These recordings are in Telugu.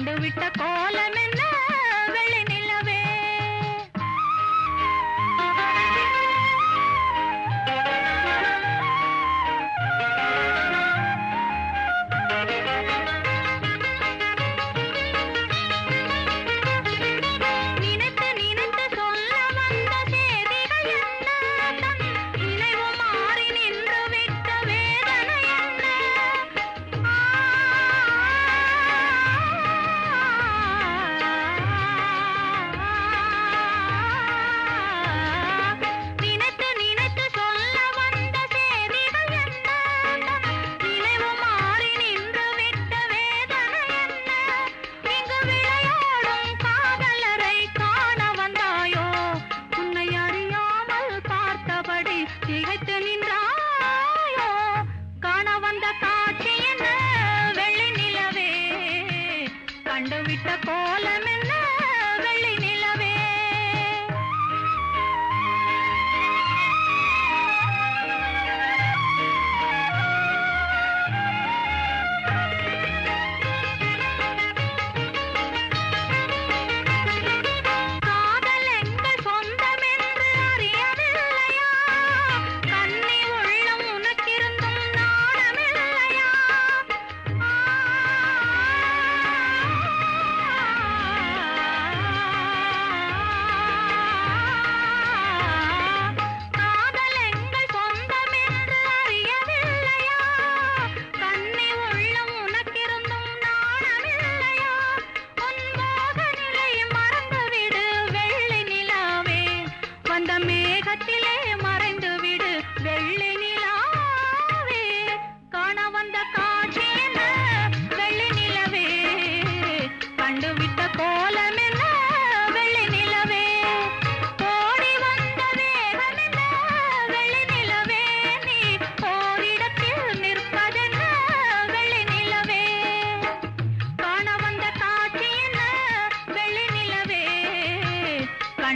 కండు విట్ట కోలమే కండు విట్ట కోలమే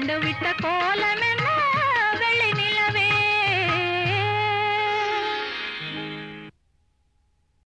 கண்டுவிட்ட கோலமே